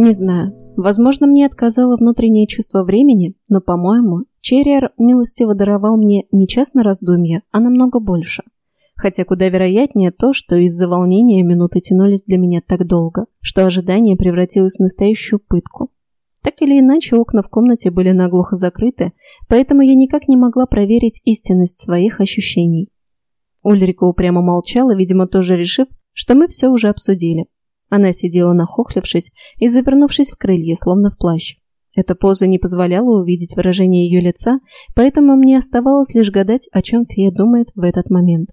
Не знаю. Возможно, мне отказало внутреннее чувство времени, но, по-моему, Черриер милостиво даровал мне не час на раздумье, а намного больше. Хотя куда вероятнее то, что из-за волнения минуты тянулись для меня так долго, что ожидание превратилось в настоящую пытку. Так или иначе, окна в комнате были наглухо закрыты, поэтому я никак не могла проверить истинность своих ощущений. Ульрика упрямо молчала, видимо, тоже решив, что мы все уже обсудили. Она сидела нахохлившись и завернувшись в крылья, словно в плащ. Эта поза не позволяла увидеть выражение ее лица, поэтому мне оставалось лишь гадать, о чем фея думает в этот момент.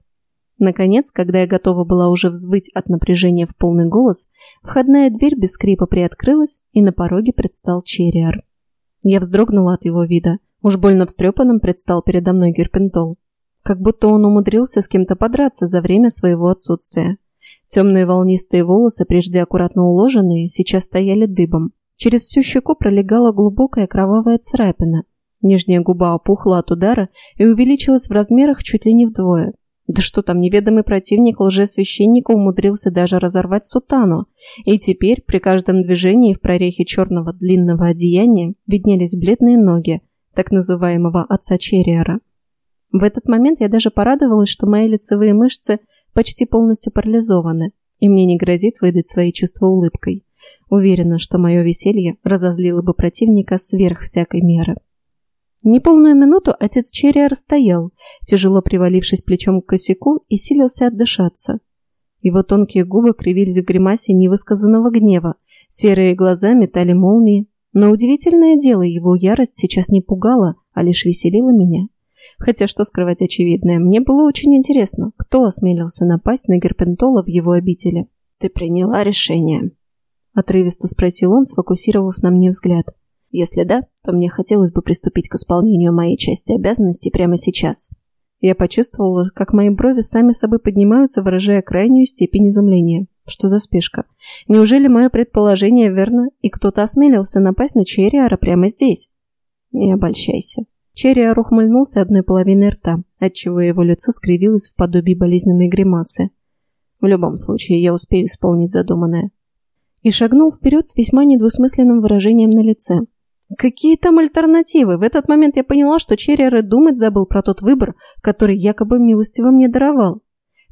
Наконец, когда я готова была уже взвыть от напряжения в полный голос, входная дверь без скрипа приоткрылась, и на пороге предстал Черриар. Я вздрогнула от его вида. Уж больно встрепанным предстал передо мной Герпентол. Как будто он умудрился с кем-то подраться за время своего отсутствия. Темные волнистые волосы, прежде аккуратно уложенные, сейчас стояли дыбом. Через всю щеку пролегала глубокая кровавая царапина. Нижняя губа опухла от удара и увеличилась в размерах чуть ли не вдвое. Да что там, неведомый противник лжесвященника умудрился даже разорвать сутану, и теперь при каждом движении в прорехе черного длинного одеяния виднелись бледные ноги так называемого отца Черриера. В этот момент я даже порадовалась, что мои лицевые мышцы почти полностью парализованы, и мне не грозит выдать свои чувства улыбкой. Уверена, что мое веселье разозлило бы противника сверх всякой меры. Неполную минуту отец Черриар стоял, тяжело привалившись плечом к косяку и силился отдышаться. Его тонкие губы кривились в гримасе невысказанного гнева, серые глаза метали молнии, но удивительное дело, его ярость сейчас не пугала, а лишь веселила меня. Хотя что скрывать очевидное, мне было очень интересно, кто осмелился напасть на Герпентола в его обители. «Ты приняла решение?» Отрывисто спросил он, сфокусировав на мне взгляд. «Если да, то мне хотелось бы приступить к исполнению моей части обязанностей прямо сейчас». Я почувствовала, как мои брови сами собой поднимаются, выражая крайнюю степень изумления. Что за спешка? Неужели мое предположение верно, и кто-то осмелился напасть на Черриара прямо здесь? Не обольщайся. Черриар ухмыльнулся одной половиной рта, отчего его лицо скривилось в подобии болезненной гримасы. В любом случае, я успею исполнить задуманное. И шагнул вперед с весьма недвусмысленным выражением на лице. Какие там альтернативы? В этот момент я поняла, что Черриар и думать забыл про тот выбор, который якобы милостиво мне даровал.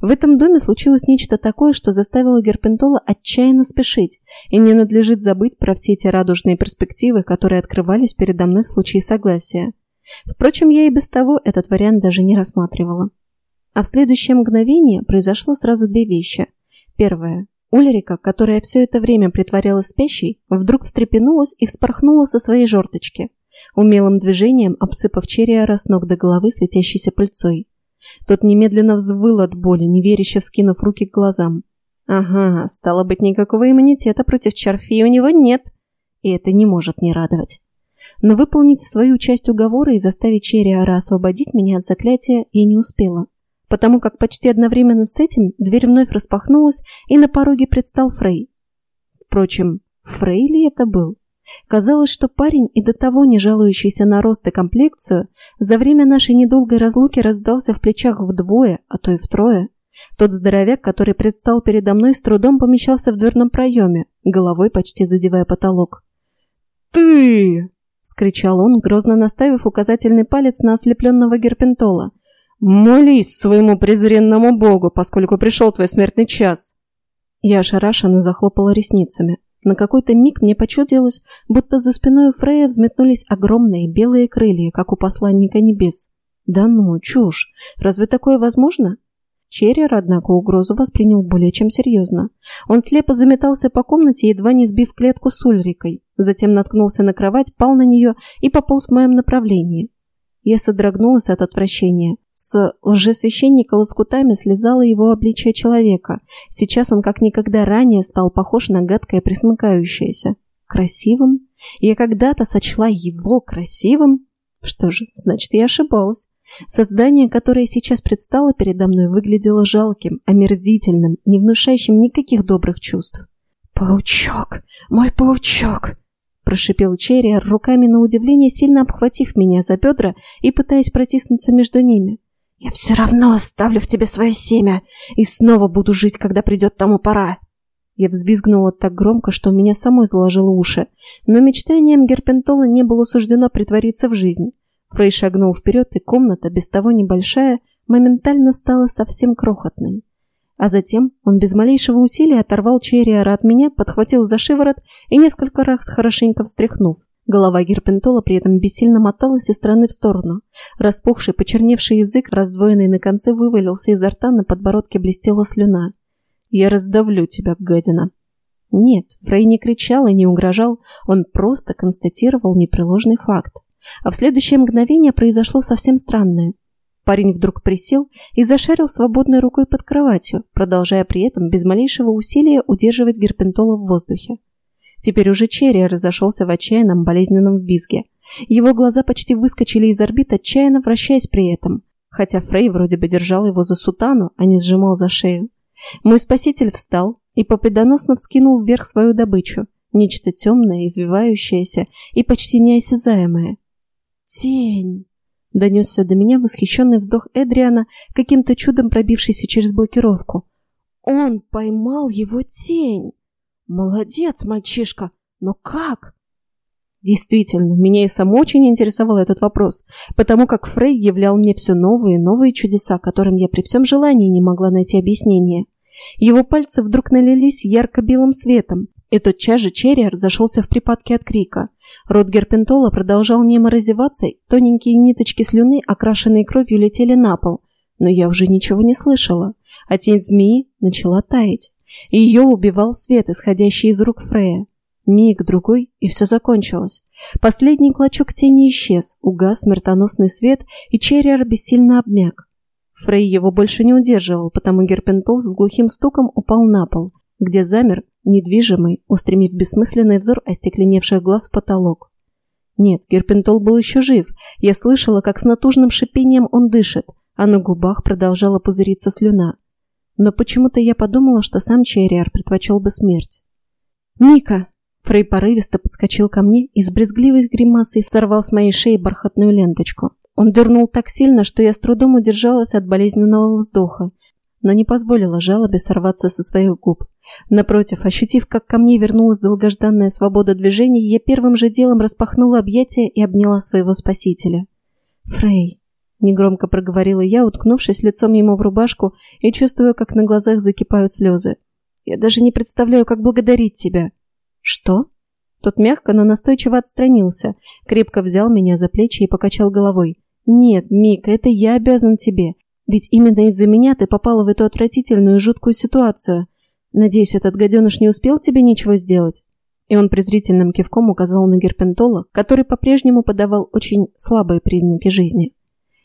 В этом доме случилось нечто такое, что заставило Герпентола отчаянно спешить, и мне надлежит забыть про все те радужные перспективы, которые открывались передо мной в случае согласия. Впрочем, я и без того этот вариант даже не рассматривала. А в следующее мгновение произошло сразу две вещи. Первое. Ульрика, которая все это время притворялась спящей, вдруг встрепенулась и вспорхнула со своей жорточки, умелым движением обсыпав Черриара с ног до головы светящейся пыльцой. Тот немедленно взвыл от боли, неверяще вскинув руки к глазам. Ага, стало быть, никакого иммунитета против Чарфи у него нет. И это не может не радовать. Но выполнить свою часть уговора и заставить Черриара освободить меня от заклятия я не успела, потому как почти одновременно с этим дверь вновь распахнулась, и на пороге предстал Фрей. Впрочем, Фрей ли это был? Казалось, что парень, и до того не жалующийся на рост и комплекцию, за время нашей недолгой разлуки раздался в плечах вдвое, а то и втрое. Тот здоровяк, который предстал передо мной, с трудом помещался в дверном проеме, головой почти задевая потолок. «Ты!» — скричал он, грозно наставив указательный палец на ослепленного Герпентола. «Молись своему презренному богу, поскольку пришел твой смертный час!» Я ошарашенно захлопала ресницами. На какой-то миг мне почудилось, будто за спиной Фрея взметнулись огромные белые крылья, как у посланника небес. Да ну, чушь! Разве такое возможно? Черрер, однако, угрозу воспринял более чем серьезно. Он слепо заметался по комнате, едва не сбив клетку с Ульрикой. Затем наткнулся на кровать, пал на нее и пополз в моем направлении. Я содрогнулась от отвращения. С лжесвященника лоскутами слезало его обличие человека. Сейчас он как никогда ранее стал похож на гадкое присмыкающееся. Красивым? Я когда-то сочла его красивым? Что же, значит, я ошибалась. Создание, которое сейчас предстало передо мной, выглядело жалким, омерзительным, не внушающим никаких добрых чувств. «Паучок! Мой паучок!» прошипел Черри, руками на удивление сильно обхватив меня за бедра и пытаясь протиснуться между ними. «Я все равно оставлю в тебе свое семя и снова буду жить, когда придет тому пора!» Я взвизгнула так громко, что у меня самой заложило уши. Но мечтанием Герпентола не было суждено притвориться в жизнь. Фрей шагнул вперед, и комната, без того небольшая, моментально стала совсем крохотной. А затем он без малейшего усилия оторвал Черриара от меня, подхватил за шиворот и несколько раз хорошенько встряхнув. Голова Герпентола при этом бессильно моталась из стороны в сторону. Распухший, почерневший язык, раздвоенный на конце, вывалился изо рта, на подбородке блестела слюна. Я раздавлю тебя, гадина. Нет, Фрей не кричал и не угрожал, он просто констатировал непреложный факт. А в следующее мгновение произошло совсем странное. Парень вдруг присел и зашарил свободной рукой под кроватью, продолжая при этом без малейшего усилия удерживать Герпентола в воздухе. Теперь уже Черри разошелся в отчаянном болезненном визге. Его глаза почти выскочили из орбит, отчаянно вращаясь при этом, хотя Фрей вроде бы держал его за сутану, а не сжимал за шею. Мой спаситель встал и победоносно вскинул вверх свою добычу, нечто темное, извивающееся и почти неосязаемое. «Тень!» — донесся до меня восхищенный вздох Эдриана, каким-то чудом пробившийся через блокировку. «Он поймал его тень! Молодец, мальчишка! Но как?» Действительно, меня и сам очень интересовал этот вопрос, потому как Фрей являл мне все новые и новые чудеса, которым я при всем желании не могла найти объяснение. Его пальцы вдруг налились ярко-белым светом, и тотчас же Черриер зашелся в припадке от крика. Рот Герпентола продолжал немо разеваться, тоненькие ниточки слюны, окрашенные кровью, летели на пол. Но я уже ничего не слышала, а тень змеи начала таять. И ее убивал свет, исходящий из рук Фрея. Миг, другой, и все закончилось. Последний клочок тени исчез, угас смертоносный свет, и Черриер бессильно обмяк. Фрей его больше не удерживал, потому Герпентол с глухим стуком упал на пол, где замер, недвижимый, устремив бессмысленный взор остекленевших глаз в потолок. Нет, Герпентол был еще жив. Я слышала, как с натужным шипением он дышит, а на губах продолжала пузыриться слюна. Но почему-то я подумала, что сам Черриар предпочел бы смерть. «Мика!» Фрей порывисто подскочил ко мне и с брезгливой гримасой сорвал с моей шеи бархатную ленточку. Он дернул так сильно, что я с трудом удержалась от болезненного вздоха, но не позволила жалобе сорваться со своих губ. Напротив, ощутив, как ко мне вернулась долгожданная свобода движений, я первым же делом распахнула объятия и обняла своего спасителя. «Фрей», — негромко проговорила я, уткнувшись лицом ему в рубашку и чувствуя, как на глазах закипают слезы. «Я даже не представляю, как благодарить тебя». «Что?» Тот мягко, но настойчиво отстранился, крепко взял меня за плечи и покачал головой. «Нет, Мик, это я обязан тебе. Ведь именно из-за меня ты попала в эту отвратительную жуткую ситуацию. Надеюсь, этот гаденыш не успел тебе ничего сделать?» И он презрительным кивком указал на Герпентола, который по-прежнему подавал очень слабые признаки жизни.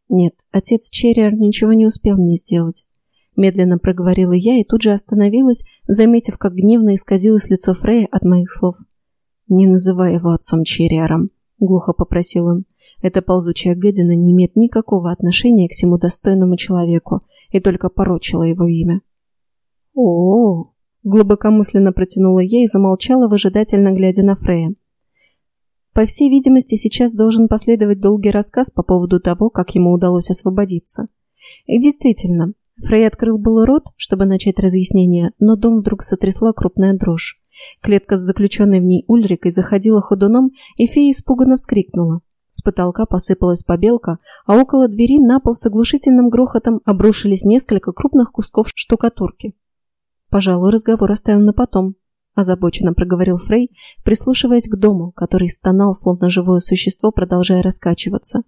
«Нет, отец Черриер ничего не успел мне сделать. Медленно проговорила я и тут же остановилась, заметив, как гневно исказилось лицо Фрея от моих слов. «Не называй его отцом Черриаром», — глухо попросил он. «Эта ползучая гадина не имеет никакого отношения к всему достойному человеку и только порочила его имя». «О-о-о!» — глубокомысленно протянула я и замолчала, выжидательно глядя на Фрея. По всей видимости, сейчас должен последовать долгий рассказ по поводу того, как ему удалось освободиться. И действительно, Фрей открыл был рот, чтобы начать разъяснение, но дом вдруг сотрясла крупная дрожь. Клетка с заключенной в ней Ульрикой заходила ходуном, и фея испуганно вскрикнула. С потолка посыпалась побелка, а около двери на пол с оглушительным грохотом обрушились несколько крупных кусков штукатурки. «Пожалуй, разговор оставим на потом», – озабоченно проговорил Фрей, прислушиваясь к дому, который стонал, словно живое существо, продолжая раскачиваться.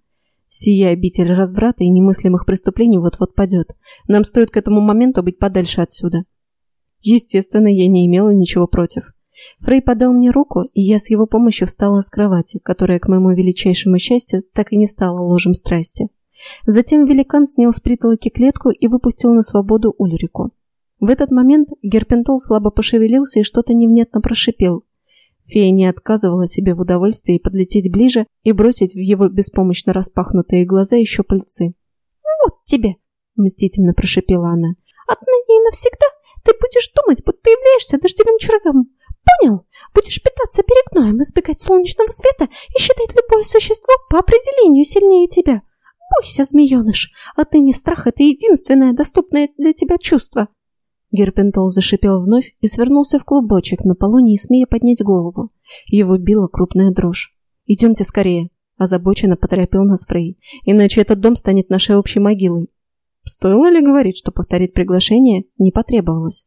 Сия обитель разврата и немыслимых преступлений вот-вот падет. Нам стоит к этому моменту быть подальше отсюда. Естественно, я не имела ничего против. Фрей подал мне руку, и я с его помощью встала с кровати, которая, к моему величайшему счастью, так и не стала ложем страсти. Затем великан снял с притолоки клетку и выпустил на свободу Ульрику. В этот момент Герпентол слабо пошевелился и что-то невнятно прошипел, Фея не отказывала себе в удовольствии подлететь ближе и бросить в его беспомощно распахнутые глаза еще пальцы. «Вот тебе!» – мстительно прошипела она. «Отныне и навсегда ты будешь думать, будто являешься дождевым червем. Понял? Будешь питаться перегноем, избегать солнечного света и считать любое существо по определению сильнее тебя. Бойся, змееныш, отныне страх – это единственное доступное для тебя чувство». Герпентол зашипел вновь и свернулся в клубочек на полу, не смея поднять голову. Его била крупная дрожь. «Идемте скорее», – озабоченно поторопил нас Фрей. «Иначе этот дом станет нашей общей могилой». Стоило ли говорить, что повторить приглашение не потребовалось?